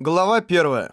Глава 1.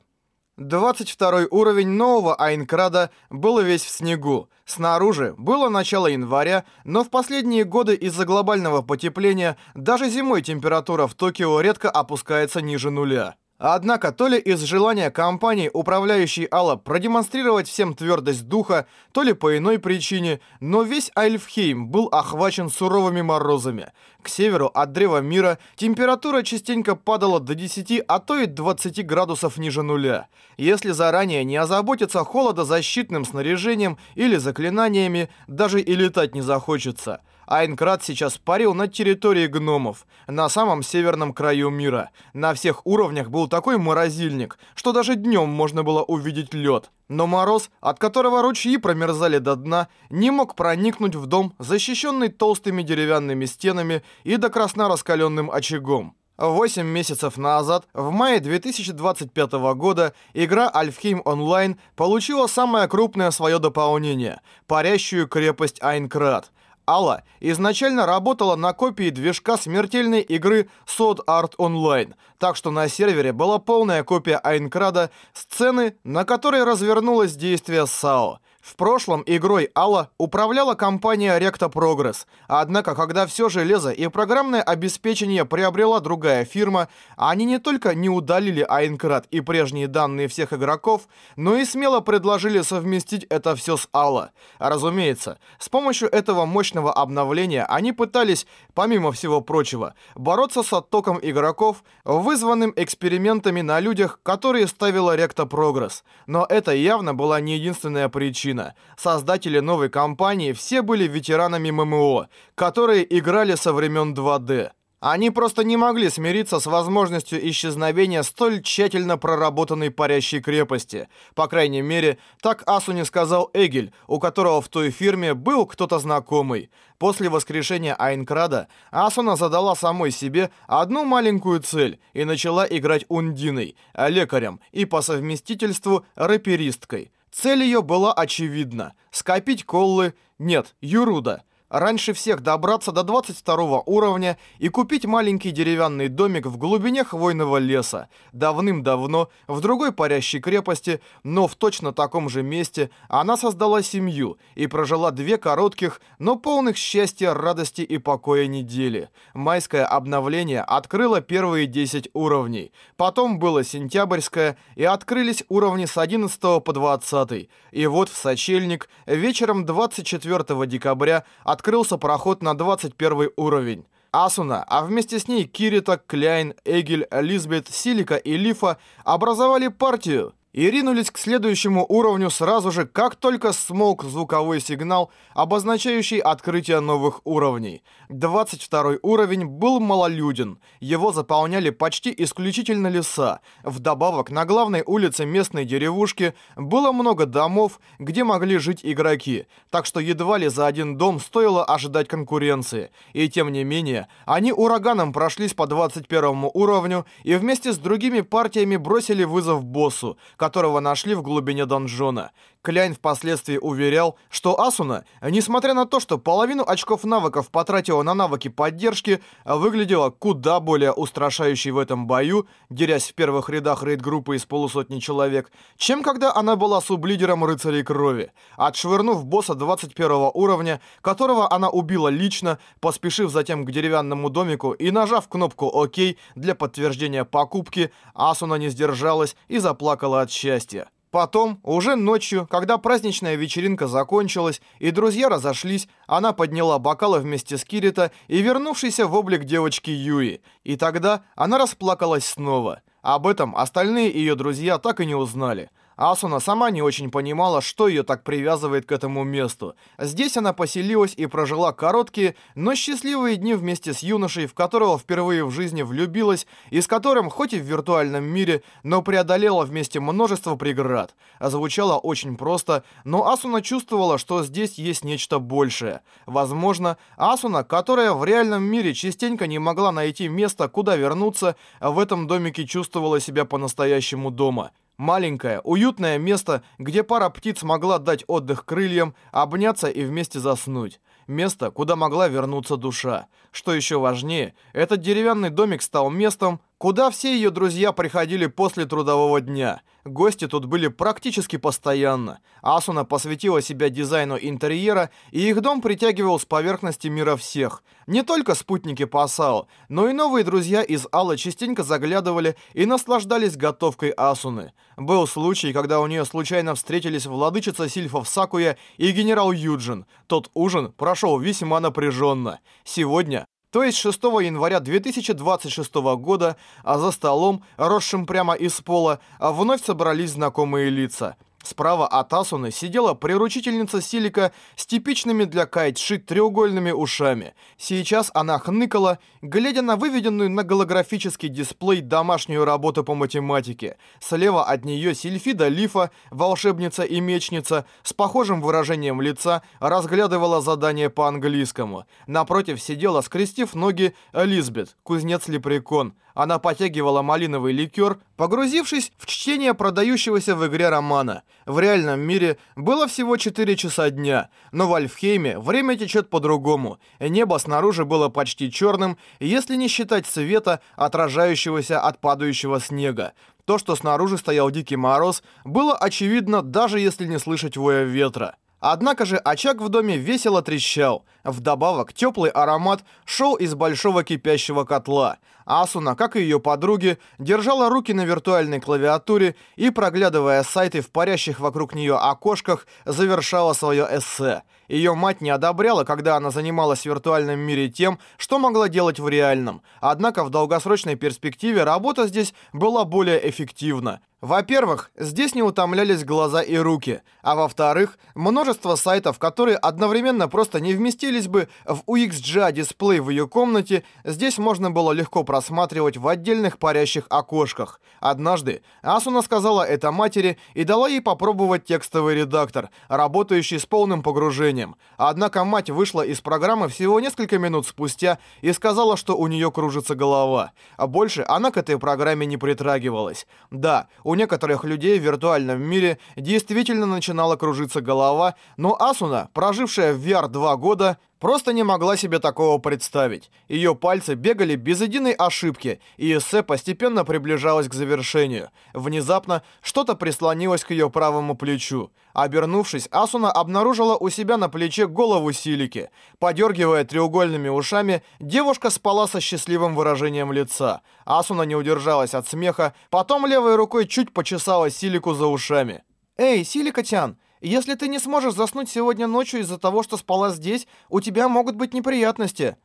22 уровень нового Айнкрада был весь в снегу. Снаружи было начало января, но в последние годы из-за глобального потепления даже зимой температура в Токио редко опускается ниже нуля. Однако, то ли из желания компании, управляющей Алла, продемонстрировать всем твердость духа, то ли по иной причине, но весь Альфхейм был охвачен суровыми морозами. К северу от Древа Мира температура частенько падала до 10, а то и 20 градусов ниже нуля. Если заранее не озаботиться холодозащитным снаряжением или заклинаниями, даже и летать не захочется – Айнкрат сейчас парил над территорией гномов, на самом северном краю мира. На всех уровнях был такой морозильник, что даже днем можно было увидеть лед. Но мороз, от которого ручьи промерзали до дна, не мог проникнуть в дом, защищенный толстыми деревянными стенами и до красна раскаленным очагом. Восемь месяцев назад, в мае 2025 года, игра Альфхейм Онлайн получила самое крупное свое дополнение – парящую крепость Айнкрат. Алла изначально работала на копии движка смертельной игры Sword Art Online, так что на сервере была полная копия Айнкрада, сцены, на которой развернулось действие САО. В прошлом игрой Алла управляла компания Recta Progress, однако когда все железо и программное обеспечение приобрела другая фирма, они не только не удалили Айнкрат и прежние данные всех игроков, но и смело предложили совместить это все с Алла. Разумеется, с помощью этого мощного обновления они пытались, помимо всего прочего, бороться с оттоком игроков, вызванным экспериментами на людях, которые ставила Recta Progress. Но это явно была не единственная причина причина. Создатели новой компании все были ветеранами ММО, которые играли со времен 2D. Они просто не могли смириться с возможностью исчезновения столь тщательно проработанной парящей крепости. По крайней мере, так Асуне сказал Эгель, у которого в той фирме был кто-то знакомый. После воскрешения Айнкрада Асуна задала самой себе одну маленькую цель и начала играть Ундиной, лекарем и по совместительству рэперисткой. Цель ее была очевидна – скопить коллы, нет, юруда – раньше всех добраться до 22 уровня и купить маленький деревянный домик в глубине хвойного леса. Давным-давно, в другой парящей крепости, но в точно таком же месте, она создала семью и прожила две коротких, но полных счастья, радости и покоя недели. Майское обновление открыло первые 10 уровней. Потом было сентябрьское, и открылись уровни с 11 по 20. И вот в сочельник, вечером 24 декабря, открылся проход на 21 уровень. Асуна, а вместе с ней Кирита, Кляйн, Эгель, Лизбет, Силика и Лифа образовали партию и ринулись к следующему уровню сразу же, как только смолк звуковой сигнал, обозначающий открытие новых уровней. 22 уровень был малолюден, его заполняли почти исключительно леса. Вдобавок, на главной улице местной деревушки было много домов, где могли жить игроки, так что едва ли за один дом стоило ожидать конкуренции. И тем не менее, они ураганом прошлись по 21 уровню и вместе с другими партиями бросили вызов боссу, которого нашли в глубине донжона. Кляйн впоследствии уверял, что Асуна, несмотря на то, что половину очков навыков потратила на навыки поддержки, выглядела куда более устрашающей в этом бою, дерясь в первых рядах рейд-группы из полусотни человек, чем когда она была сублидером рыцарей крови. Отшвырнув босса 21 уровня, которого она убила лично, поспешив затем к деревянному домику и нажав кнопку «Ок» для подтверждения покупки, Асуна не сдержалась и заплакала от счастья. Потом, уже ночью, когда праздничная вечеринка закончилась и друзья разошлись, она подняла бокалы вместе с Кирита и вернувшейся в облик девочки Юи. И тогда она расплакалась снова. Об этом остальные ее друзья так и не узнали. Асуна сама не очень понимала, что ее так привязывает к этому месту. Здесь она поселилась и прожила короткие, но счастливые дни вместе с юношей, в которого впервые в жизни влюбилась, и с которым, хоть и в виртуальном мире, но преодолела вместе множество преград. Звучало очень просто, но Асуна чувствовала, что здесь есть нечто большее. Возможно, Асуна, которая в реальном мире частенько не могла найти место, куда вернуться, в этом домике чувствовала себя по-настоящему дома. Маленькое, уютное место, где пара птиц могла дать отдых крыльям, обняться и вместе заснуть. Место, куда могла вернуться душа. Что еще важнее, этот деревянный домик стал местом, куда все ее друзья приходили после трудового дня. Гости тут были практически постоянно. Асуна посвятила себя дизайну интерьера, и их дом притягивал с поверхности мира всех. Не только спутники Пасао, но и новые друзья из Алла частенько заглядывали и наслаждались готовкой Асуны. Был случай, когда у нее случайно встретились владычица сильфов Сакуя и генерал Юджин. Тот ужин прошел весьма напряженно. Сегодня то есть 6 января 2026 года, а за столом, росшим прямо из пола, вновь собрались знакомые лица. Справа от Асуны сидела приручительница Силика с типичными для Кайтши треугольными ушами. Сейчас она хныкала, глядя на выведенную на голографический дисплей домашнюю работу по математике. Слева от нее Сильфида Лифа, волшебница и мечница, с похожим выражением лица, разглядывала задание по английскому. Напротив сидела, скрестив ноги, Элизабет, кузнец-лепрекон. Она потягивала малиновый ликер, погрузившись в чтение продающегося в игре романа. В реальном мире было всего 4 часа дня, но в Альфхейме время течет по-другому. Небо снаружи было почти черным, если не считать света, отражающегося от падающего снега. То, что снаружи стоял дикий мороз, было очевидно, даже если не слышать воя ветра. Однако же очаг в доме весело трещал. Вдобавок, теплый аромат шел из большого кипящего котла. Асуна, как и ее подруги, держала руки на виртуальной клавиатуре и, проглядывая сайты в парящих вокруг нее окошках, завершала свое эссе. Ее мать не одобряла, когда она занималась в виртуальном мире тем, что могла делать в реальном. Однако в долгосрочной перспективе работа здесь была более эффективна. Во-первых, здесь не утомлялись глаза и руки, а во-вторых, множество сайтов, которые одновременно просто не вместились бы в UXGA дисплей в ее комнате, здесь можно было легко просматривать в отдельных парящих окошках. Однажды Асуна сказала это матери и дала ей попробовать текстовый редактор, работающий с полным погружением. Однако мать вышла из программы всего несколько минут спустя и сказала, что у нее кружится голова. А больше она к этой программе не притрагивалась. Да, у некоторых людей в виртуальном мире действительно начинала кружиться голова, но Асуна, прожившая в VR два года, просто не могла себе такого представить. Ее пальцы бегали без единой ошибки, и эссе постепенно приближалось к завершению. Внезапно что-то прислонилось к ее правому плечу. Обернувшись, Асуна обнаружила у себя на плече голову Силики. Подергивая треугольными ушами, девушка спала со счастливым выражением лица. Асуна не удержалась от смеха, потом левой рукой чуть почесала Силику за ушами. «Эй, Силика-тян, если ты не сможешь заснуть сегодня ночью из-за того, что спала здесь, у тебя могут быть неприятности.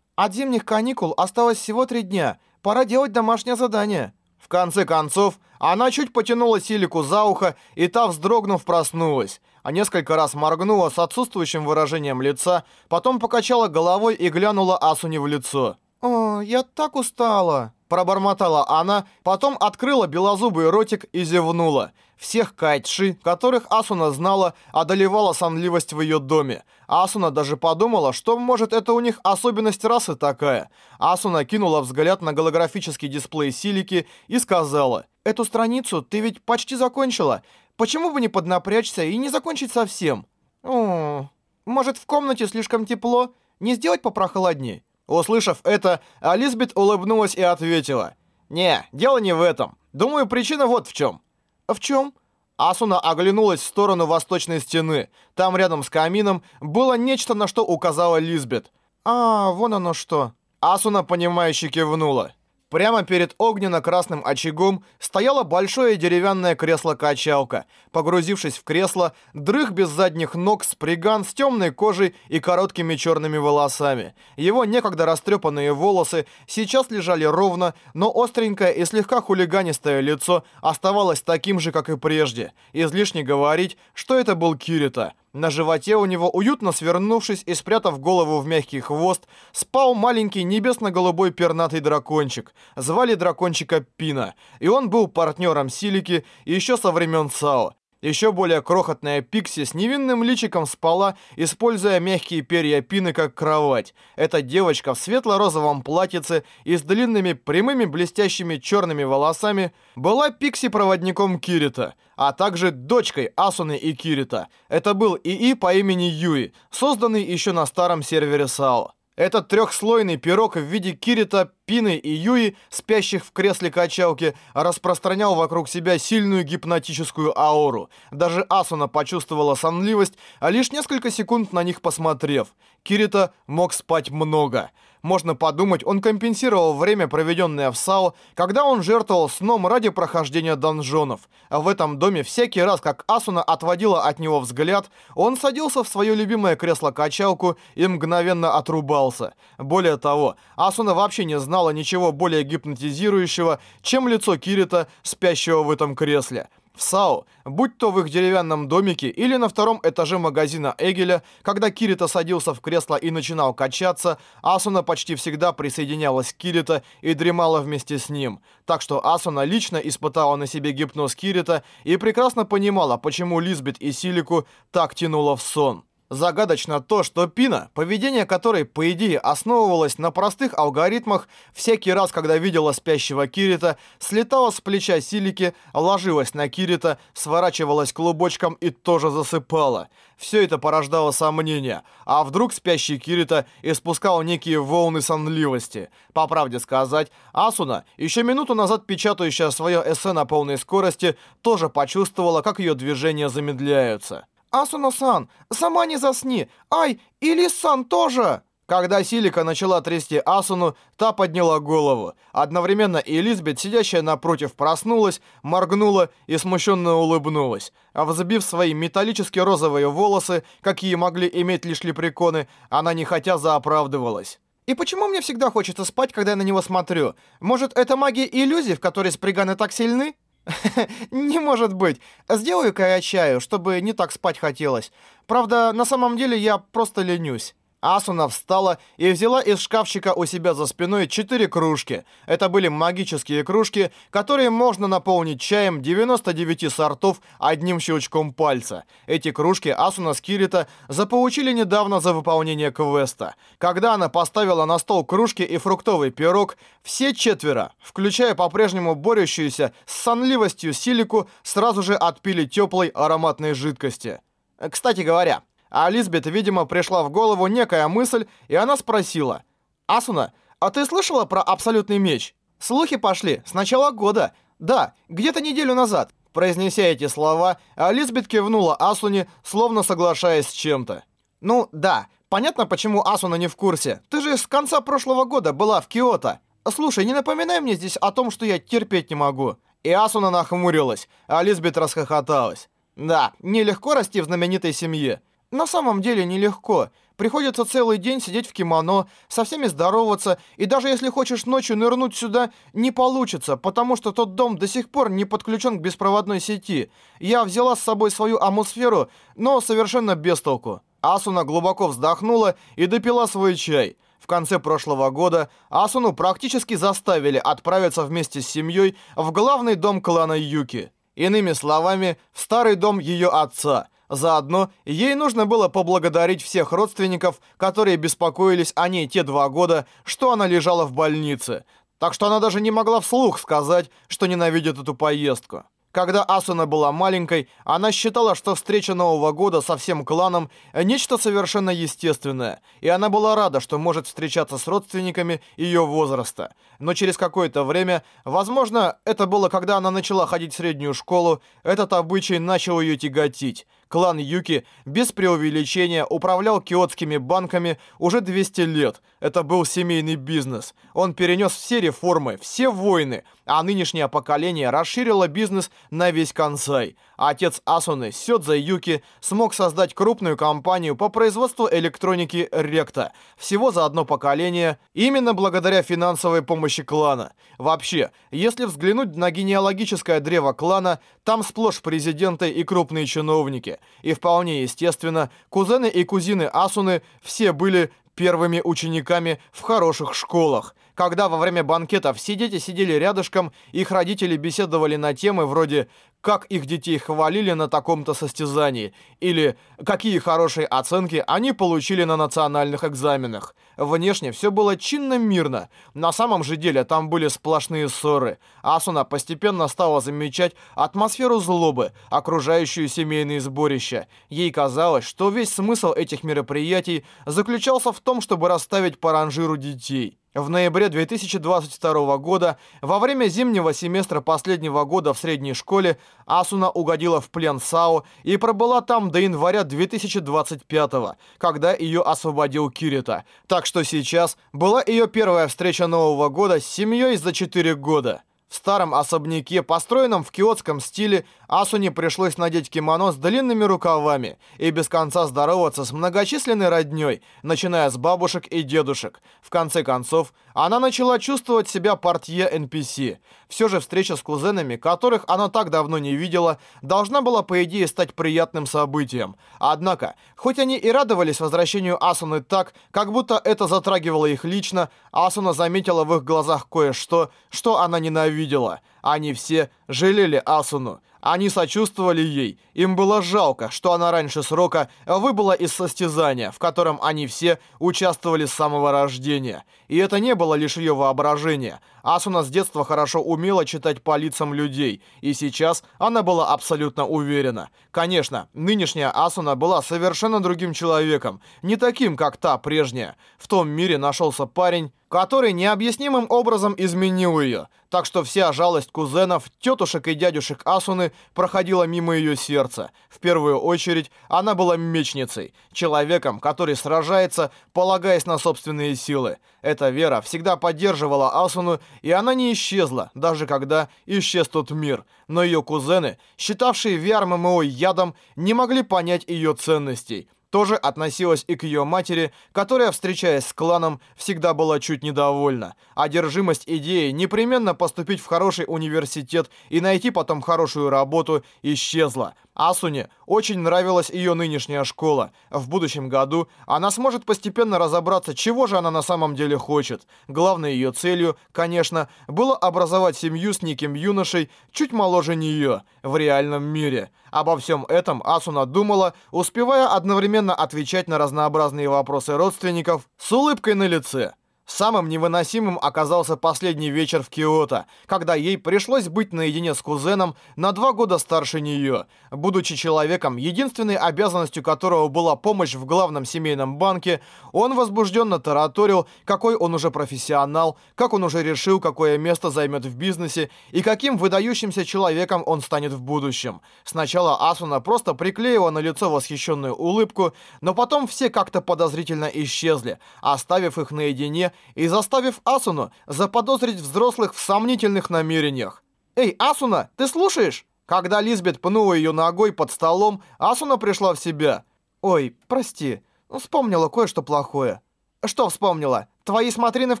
От зимних каникул осталось всего три дня. Пора делать домашнее задание. В конце концов, она чуть потянула Силику за ухо, и та, вздрогнув, проснулась. А несколько раз моргнула с отсутствующим выражением лица, потом покачала головой и глянула Асуне в лицо. «О, я так устала!» Пробормотала она, потом открыла белозубый ротик и зевнула. Всех кайтши, которых Асуна знала, одолевала сонливость в ее доме. Асуна даже подумала, что может это у них особенность расы такая. Асуна кинула взгляд на голографический дисплей Силики и сказала, «Эту страницу ты ведь почти закончила. Почему бы не поднапрячься и не закончить совсем?» «О, может в комнате слишком тепло? Не сделать попрохладнее?» Услышав это, Алисбет улыбнулась и ответила. «Не, дело не в этом. Думаю, причина вот в чем». «В чем?» Асуна оглянулась в сторону восточной стены. Там рядом с камином было нечто, на что указала Лизбет. «А, вон оно что». Асуна, понимающе кивнула. Прямо перед огненно-красным очагом стояло большое деревянное кресло-качалка. Погрузившись в кресло, дрых без задних ног сприган с темной кожей и короткими черными волосами. Его некогда растрепанные волосы сейчас лежали ровно, но остренькое и слегка хулиганистое лицо оставалось таким же, как и прежде. Излишне говорить, что это был Кирита. На животе у него, уютно свернувшись и спрятав голову в мягкий хвост, спал маленький небесно-голубой пернатый дракончик. Звали дракончика Пина, и он был партнером Силики еще со времен САО. Еще более крохотная Пикси с невинным личиком спала, используя мягкие перья Пины как кровать. Эта девочка в светло-розовом платьице и с длинными прямыми блестящими черными волосами была Пикси-проводником Кирита, а также дочкой Асуны и Кирита. Это был ИИ по имени Юи, созданный еще на старом сервере САО. Этот трехслойный пирог в виде Кирита Пины и Юи, спящих в кресле качалки, распространял вокруг себя сильную гипнотическую ауру. Даже Асуна почувствовала сонливость, а лишь несколько секунд на них посмотрев. Кирита мог спать много. Можно подумать, он компенсировал время, проведенное в САО, когда он жертвовал сном ради прохождения донжонов. А в этом доме всякий раз, как Асуна отводила от него взгляд, он садился в свое любимое кресло-качалку и мгновенно отрубался. Более того, Асуна вообще не знала ничего более гипнотизирующего, чем лицо Кирита, спящего в этом кресле. В САУ, будь то в их деревянном домике или на втором этаже магазина Эгеля, когда Кирита садился в кресло и начинал качаться, Асуна почти всегда присоединялась к Кирита и дремала вместе с ним. Так что Асуна лично испытала на себе гипноз Кирита и прекрасно понимала, почему Лизбет и Силику так тянуло в сон. Загадочно то, что Пина, поведение которой, по идее, основывалось на простых алгоритмах, всякий раз, когда видела спящего Кирита, слетала с плеча Силики, ложилась на Кирита, сворачивалась клубочком и тоже засыпала. Все это порождало сомнения. А вдруг спящий Кирита испускал некие волны сонливости? По правде сказать, Асуна, еще минуту назад печатающая свое эссе на полной скорости, тоже почувствовала, как ее движения замедляются. «Асуна-сан, сама не засни! Ай, и Лис-сан тоже!» Когда Силика начала трясти Асуну, та подняла голову. Одновременно Элизабет, сидящая напротив, проснулась, моргнула и смущенно улыбнулась. А взбив свои металлические розовые волосы, какие могли иметь лишь лепреконы, она нехотя заоправдывалась. «И почему мне всегда хочется спать, когда я на него смотрю? Может, это магия иллюзий, в которой сприганы так сильны?» «Не может быть. Сделаю-ка я чаю, чтобы не так спать хотелось. Правда, на самом деле я просто ленюсь». Асуна встала и взяла из шкафчика у себя за спиной четыре кружки. Это были магические кружки, которые можно наполнить чаем 99 сортов одним щелчком пальца. Эти кружки Асуна с Кирита заполучили недавно за выполнение квеста. Когда она поставила на стол кружки и фруктовый пирог, все четверо, включая по-прежнему борющуюся с сонливостью Силику, сразу же отпили теплой ароматной жидкости. Кстати говоря, а Лизбет, видимо, пришла в голову некая мысль, и она спросила. «Асуна, а ты слышала про абсолютный меч? Слухи пошли с начала года. Да, где-то неделю назад». Произнеся эти слова, Лизбет кивнула Асуне, словно соглашаясь с чем-то. «Ну, да, понятно, почему Асуна не в курсе. Ты же с конца прошлого года была в Киото. Слушай, не напоминай мне здесь о том, что я терпеть не могу». И Асуна нахмурилась, а Лизбет расхохоталась. «Да, нелегко расти в знаменитой семье». На самом деле нелегко. Приходится целый день сидеть в кимоно, со всеми здороваться, и даже если хочешь ночью нырнуть сюда, не получится, потому что тот дом до сих пор не подключен к беспроводной сети. Я взяла с собой свою атмосферу, но совершенно без толку. Асуна глубоко вздохнула и допила свой чай. В конце прошлого года Асуну практически заставили отправиться вместе с семьей в главный дом клана Юки. Иными словами, в старый дом ее отца – Заодно ей нужно было поблагодарить всех родственников, которые беспокоились о ней те два года, что она лежала в больнице. Так что она даже не могла вслух сказать, что ненавидит эту поездку. Когда Асуна была маленькой, она считала, что встреча Нового года со всем кланом – нечто совершенно естественное, и она была рада, что может встречаться с родственниками ее возраста. Но через какое-то время, возможно, это было когда она начала ходить в среднюю школу, этот обычай начал ее тяготить. Клан Юки без преувеличения управлял киотскими банками уже 200 лет. Это был семейный бизнес. Он перенес все реформы, все войны, а нынешнее поколение расширило бизнес на весь Кансай. Отец Асуны, Сёдза Юки, смог создать крупную компанию по производству электроники Ректа. Всего за одно поколение, именно благодаря финансовой помощи клана. Вообще, если взглянуть на генеалогическое древо клана, там сплошь президенты и крупные чиновники. И вполне естественно, кузены и кузины Асуны все были первыми учениками в хороших школах. Когда во время банкета все дети сидели рядышком, их родители беседовали на темы вроде «как их детей хвалили на таком-то состязании» или «какие хорошие оценки они получили на национальных экзаменах». Внешне все было чинно-мирно. На самом же деле там были сплошные ссоры. Асуна постепенно стала замечать атмосферу злобы, окружающую семейные сборища. Ей казалось, что весь смысл этих мероприятий заключался в том, чтобы расставить по ранжиру детей. В ноябре 2022 года, во время зимнего семестра последнего года в средней школе, Асуна угодила в плен САО и пробыла там до января 2025, когда ее освободил Кирита. Так что сейчас была ее первая встреча Нового года с семьей за 4 года. В старом особняке, построенном в киотском стиле, Асуне пришлось надеть кимоно с длинными рукавами и без конца здороваться с многочисленной роднёй, начиная с бабушек и дедушек. В конце концов, она начала чувствовать себя портье NPC. Все же встреча с кузенами, которых она так давно не видела, должна была по идее стать приятным событием. Однако, хоть они и радовались возвращению Асуны так, как будто это затрагивало их лично, Асуна заметила в их глазах кое-что, что она ненавидела. Они все жалели Асуну. Они сочувствовали ей. Им было жалко, что она раньше срока выбыла из состязания, в котором они все участвовали с самого рождения. И это не было лишь ее воображение. Асуна с детства хорошо умела читать по лицам людей, и сейчас она была абсолютно уверена. Конечно, нынешняя Асуна была совершенно другим человеком, не таким, как та прежняя. В том мире нашелся парень, который необъяснимым образом изменил ее. Так что вся жалость кузенов, тетушек и дядюшек Асуны проходила мимо ее сердца. В первую очередь, она была мечницей, человеком, который сражается, полагаясь на собственные силы. Эта вера всегда поддерживала Асуну, и она не исчезла, даже когда исчез тот мир. Но ее кузены, считавшие VR-ММО ядом, не могли понять ее ценностей тоже относилась и к ее матери, которая, встречаясь с кланом, всегда была чуть недовольна. Одержимость идеей непременно поступить в хороший университет и найти потом хорошую работу исчезла. Асуне очень нравилась ее нынешняя школа. В будущем году она сможет постепенно разобраться, чего же она на самом деле хочет. Главной ее целью, конечно, было образовать семью с неким юношей, чуть моложе нее, в реальном мире. Обо всем этом Асуна думала, успевая одновременно отвечать на разнообразные вопросы родственников с улыбкой на лице. Самым невыносимым оказался последний вечер в Киото, когда ей пришлось быть наедине с кузеном на два года старше нее. Будучи человеком, единственной обязанностью которого была помощь в главном семейном банке, он возбужденно тараторил, какой он уже профессионал, как он уже решил, какое место займет в бизнесе и каким выдающимся человеком он станет в будущем. Сначала Асуна просто приклеила на лицо восхищенную улыбку, но потом все как-то подозрительно исчезли, оставив их наедине и заставив Асуну заподозрить взрослых в сомнительных намерениях. «Эй, Асуна, ты слушаешь?» Когда Лизбет пнула ее ногой под столом, Асуна пришла в себя. «Ой, прости, вспомнила кое-что плохое». «Что вспомнила? Твои смотрины в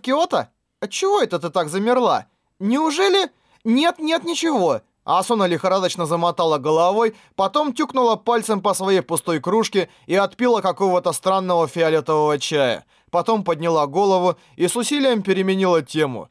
Киото? Чего это ты так замерла? Неужели...» «Нет, нет, ничего». Асуна лихорадочно замотала головой, потом тюкнула пальцем по своей пустой кружке и отпила какого-то странного фиолетового чая. Потом подняла голову и с усилием переменила тему.